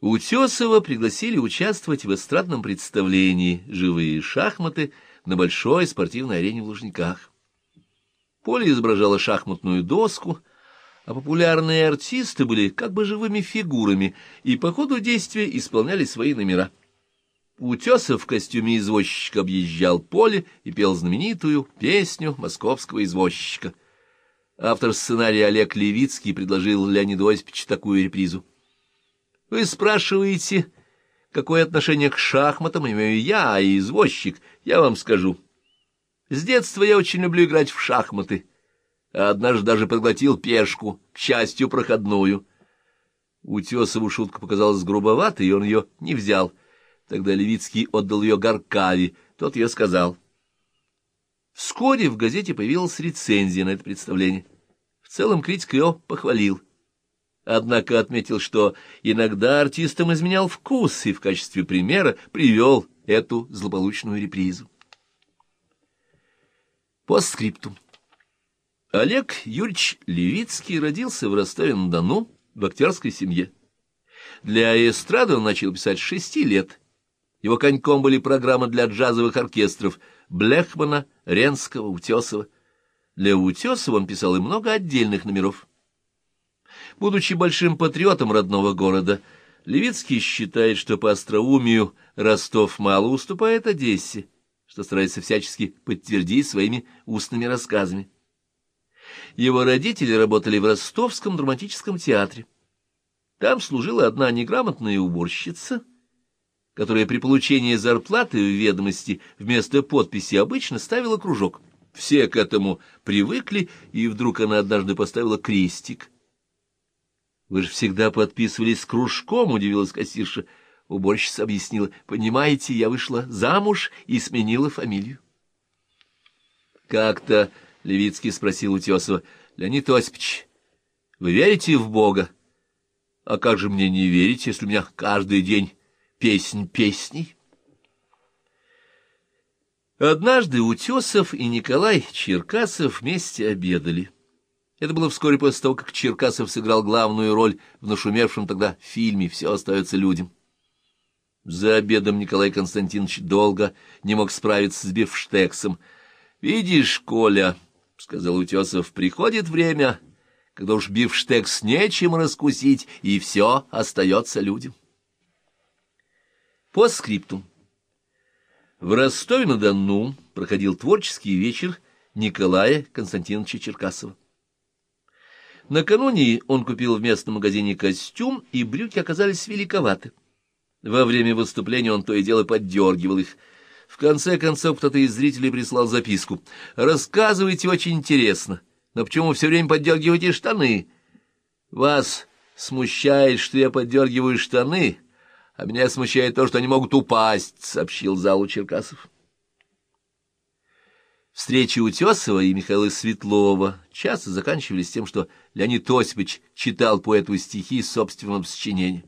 Утесова пригласили участвовать в эстрадном представлении «Живые шахматы» на большой спортивной арене в Лужниках. Поле изображало шахматную доску, а популярные артисты были как бы живыми фигурами и по ходу действия исполняли свои номера. Утесов в костюме извозчика объезжал поле и пел знаменитую песню московского извозчика. Автор сценария Олег Левицкий предложил Леониду Осиповичу такую репризу. Вы спрашиваете, какое отношение к шахматам имею я, а извозчик, я вам скажу. С детства я очень люблю играть в шахматы, а однажды даже проглотил пешку, к счастью, проходную. Утесову шутка показалась грубоватой, и он ее не взял. Тогда Левицкий отдал ее Гаркаве, тот ее сказал. Вскоре в газете появилась рецензия на это представление. В целом критик ее похвалил однако отметил, что иногда артистам изменял вкус и в качестве примера привел эту злополучную репризу. По скрипту. Олег Юрьевич Левицкий родился в Ростове-на-Дону в актерской семье. Для эстрады он начал писать с шести лет. Его коньком были программы для джазовых оркестров Блехмана, Ренского, Утесова. Для Утесова он писал и много отдельных номеров. Будучи большим патриотом родного города, Левицкий считает, что по остроумию Ростов мало уступает Одессе, что старается всячески подтвердить своими устными рассказами. Его родители работали в Ростовском драматическом театре. Там служила одна неграмотная уборщица, которая при получении зарплаты в ведомости вместо подписи обычно ставила кружок. Все к этому привыкли, и вдруг она однажды поставила крестик — вы же всегда подписывались кружком, — удивилась кассирша. Уборщица объяснила. — Понимаете, я вышла замуж и сменила фамилию. Как-то Левицкий спросил Утесова. — Леонид Осипович, вы верите в Бога? — А как же мне не верить, если у меня каждый день песнь песней? Однажды Утесов и Николай Черкасов вместе обедали. Это было вскоре после того, как Черкасов сыграл главную роль в нашумевшем тогда фильме «Все остается людям». За обедом Николай Константинович долго не мог справиться с бифштексом. «Видишь, Коля, — сказал Утесов, — приходит время, когда уж бифштекс нечем раскусить, и все остается людям». По скрипту. В Ростове-на-Дону проходил творческий вечер Николая Константиновича Черкасова. Накануне он купил в местном магазине костюм, и брюки оказались великоваты. Во время выступления он то и дело поддергивал их. В конце концов, кто-то из зрителей прислал записку. «Рассказывайте очень интересно, но почему все время поддергиваете штаны? Вас смущает, что я поддергиваю штаны, а меня смущает то, что они могут упасть», — сообщил залу Черкасов. Встречи Утесова и Михаила Светлова часто заканчивались тем, что Леонид Осипович читал поэту стихи собственным сочинением.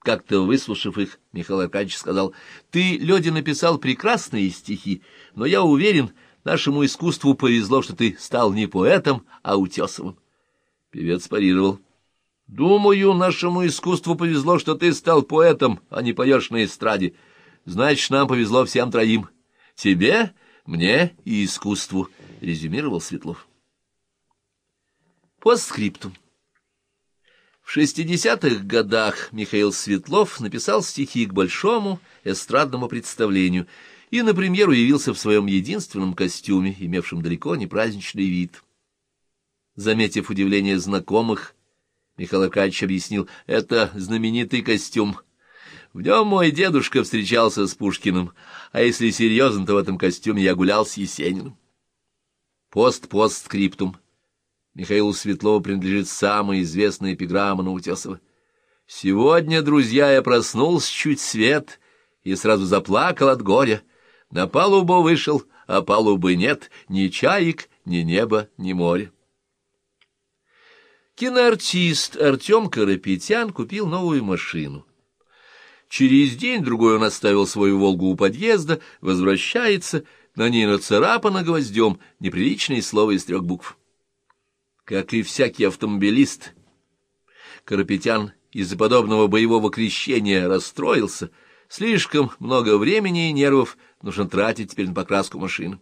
Как-то выслушав их, Михаил Аркадьевич сказал, «Ты, Лёдя, написал прекрасные стихи, но я уверен, нашему искусству повезло, что ты стал не поэтом, а Утесовым». Певец парировал, «Думаю, нашему искусству повезло, что ты стал поэтом, а не поешь на эстраде. Значит, нам повезло всем троим. Тебе...» мне и искусству, — резюмировал Светлов. По скрипту. В шестидесятых годах Михаил Светлов написал стихи к большому эстрадному представлению и на премьеру явился в своем единственном костюме, имевшем далеко не праздничный вид. Заметив удивление знакомых, Михаил Аркадьевич объяснил, это знаменитый костюм — в нем мой дедушка встречался с Пушкиным, а если серьезно, то в этом костюме я гулял с Есениным. Пост-пост-скриптум. Михаилу Светлову принадлежит самая известная эпиграмма Наутесова. «Сегодня, друзья, я проснулся чуть свет и сразу заплакал от горя. На палубу вышел, а палубы нет, ни чаек, ни неба, ни моря». Киноартист Артем Карапетян купил новую машину. Через день-другой он оставил свою «Волгу» у подъезда, возвращается, на ней нацарапано гвоздем неприличное слово из трех букв. Как и всякий автомобилист, Карапетян из-за подобного боевого крещения расстроился. Слишком много времени и нервов нужно тратить теперь на покраску машины.